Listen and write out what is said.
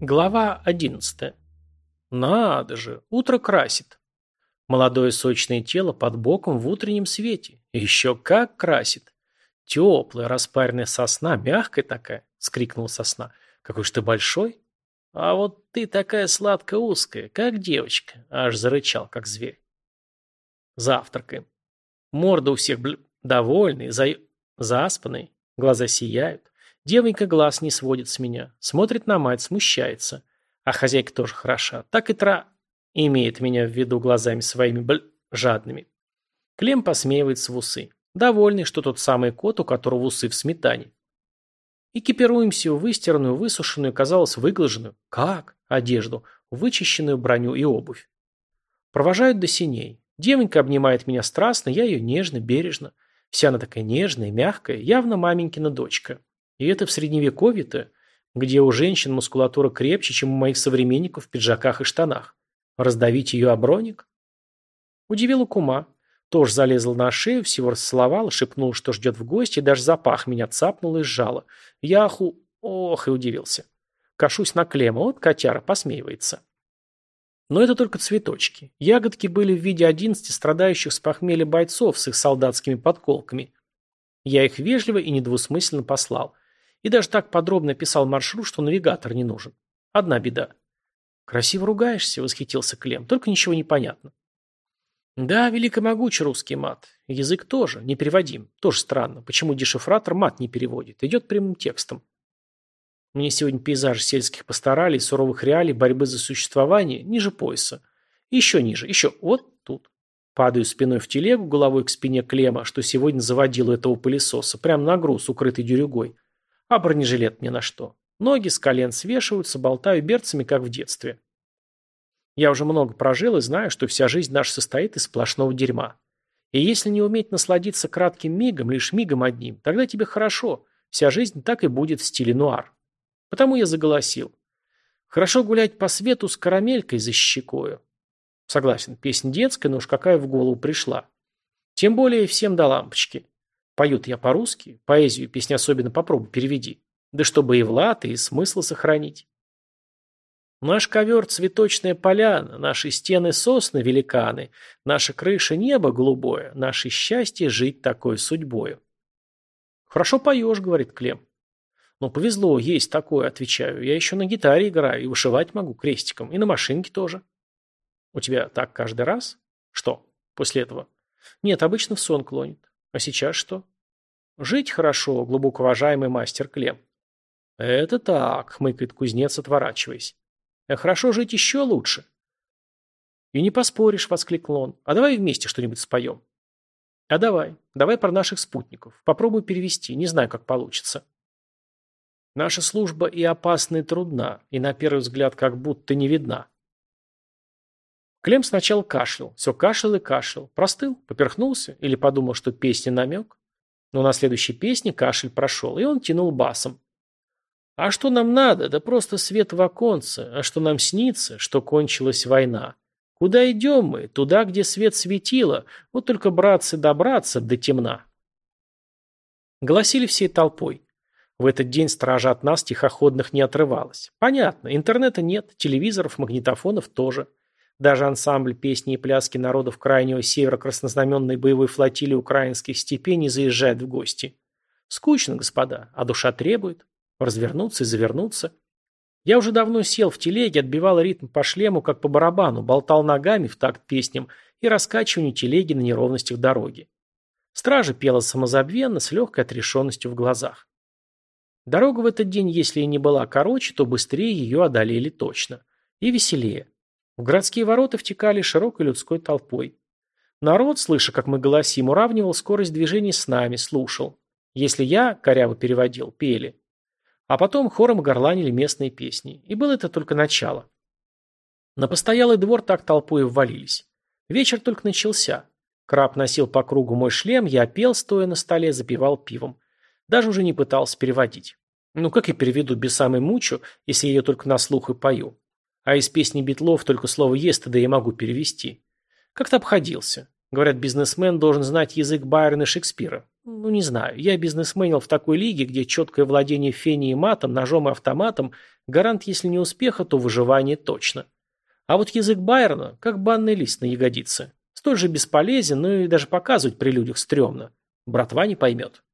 Глава 11. Надо же, утро красит. Молодое сочное тело под боком в утреннем свете. еще как красит. Теплая, распаренная сосна, мягкая такая, скрикнул сосна. Какой ж ты большой. А вот ты такая сладко-узкая, как девочка. Аж зарычал, как зверь. Завтракаем. Морда у всех бл... довольный, за... заспанный, глаза сияют. Девонька глаз не сводит с меня, смотрит на мать, смущается. А хозяйка тоже хороша. Так и тра... Имеет меня в виду глазами своими бл... жадными. Клем посмеивается в усы. Довольный, что тот самый кот, у которого усы в сметане. Экипируемся в выстиранную, высушенную, казалось, выглаженную. Как? Одежду. Вычищенную броню и обувь. Провожают до синей. Девонька обнимает меня страстно, я ее нежно, бережно. Вся она такая нежная, мягкая, явно маменькина дочка. И это в средневековье-то, где у женщин мускулатура крепче, чем у моих современников в пиджаках и штанах. Раздавить ее оброник? Удивила кума. Тоже залезла на шею, всего расцеловала, шепнула, что ждет в гости, и даже запах меня цапнула и сжала. Я оху... Ох, и удивился. Кашусь на клемма, вот котяра посмеивается. Но это только цветочки. Ягодки были в виде одиннадцати страдающих с похмелья бойцов с их солдатскими подколками. Я их вежливо и недвусмысленно послал. И даже так подробно писал маршрут, что навигатор не нужен. Одна беда. «Красиво ругаешься», — восхитился Клем, — «только ничего не понятно». Да, великомогучий русский мат. Язык тоже, не переводим. Тоже странно, почему дешифратор мат не переводит, идет прямым текстом. Мне сегодня пейзаж сельских пасторалей, суровых реалий, борьбы за существование, ниже пояса. еще ниже, еще вот тут. Падаю спиной в телегу, головой к спине Клема, что сегодня заводил этого пылесоса, прямо на груз, укрытый дюрюгой. А бронежилет мне на что? Ноги с колен свешиваются, болтаю берцами, как в детстве. Я уже много прожил и знаю, что вся жизнь наша состоит из сплошного дерьма. И если не уметь насладиться кратким мигом, лишь мигом одним, тогда тебе хорошо. Вся жизнь так и будет в стиле нуар. Потому я заголосил. Хорошо гулять по свету с карамелькой за щекою. Согласен, песня детская, но уж какая в голову пришла. Тем более всем до лампочки. Поют я по-русски, поэзию песни особенно попробуй переведи. Да чтобы и влад, и смысл сохранить. Наш ковер – цветочная поляна, наши стены – сосны великаны, наша крыша – небо голубое, наше счастье – жить такой судьбою. Хорошо поешь, говорит Клем. Ну, повезло, есть такое, отвечаю. Я еще на гитаре играю и вышивать могу крестиком, и на машинке тоже. У тебя так каждый раз? Что, после этого? Нет, обычно в сон клонит. А сейчас что? Жить хорошо, глубоко уважаемый мастер Клем. Это так, хмыкает кузнец, отворачиваясь. А хорошо жить еще лучше. И не поспоришь, воскликнул он. А давай вместе что-нибудь споем. А давай, давай про наших спутников. Попробуй перевести, не знаю, как получится. Наша служба и опасна, и трудна, и на первый взгляд как будто не видна. Клем сначала кашлял, все кашлял и кашлял. Простыл, поперхнулся или подумал, что песня намек. Но на следующей песне кашель прошел, и он тянул басом. А что нам надо? Да просто свет в оконце. А что нам снится? Что кончилась война. Куда идем мы? Туда, где свет светило. Вот только братцы добраться до темна. Голосили всей толпой. В этот день стража от нас тихоходных не отрывалась. Понятно, интернета нет, телевизоров, магнитофонов тоже. Даже ансамбль песни и пляски народов Крайнего Севера краснознаменной боевой флотилии украинских степей не заезжает в гости. Скучно, господа, а душа требует. Развернуться и завернуться. Я уже давно сел в телеге, отбивал ритм по шлему, как по барабану, болтал ногами в такт песням и раскачиванию телеги на неровностях дороги. Стража пела самозабвенно, с легкой отрешенностью в глазах. Дорога в этот день, если и не была короче, то быстрее ее одолели точно. И веселее. В городские ворота втекали широкой людской толпой. Народ, слыша, как мы голосим, уравнивал скорость движения с нами, слушал. Если я, коряво переводил, пели. А потом хором горланили местные песни. И было это только начало. На постоялый двор так толпой ввалились. Вечер только начался. Краб носил по кругу мой шлем, я пел, стоя на столе, запивал пивом. Даже уже не пытался переводить. Ну как я переведу без самой мучу, если я ее только на слух и пою? А из песни Битлов только слово «естеда» я могу перевести. Как-то обходился. Говорят, бизнесмен должен знать язык Байрона и Шекспира. Ну, не знаю, я бизнесменил в такой лиге, где четкое владение феней и матом, ножом и автоматом гарант, если не успеха, то выживание точно. А вот язык Байрона, как банный лист на ягодице. Столь же бесполезен, но и даже показывать при людях стрёмно. Братва не поймет.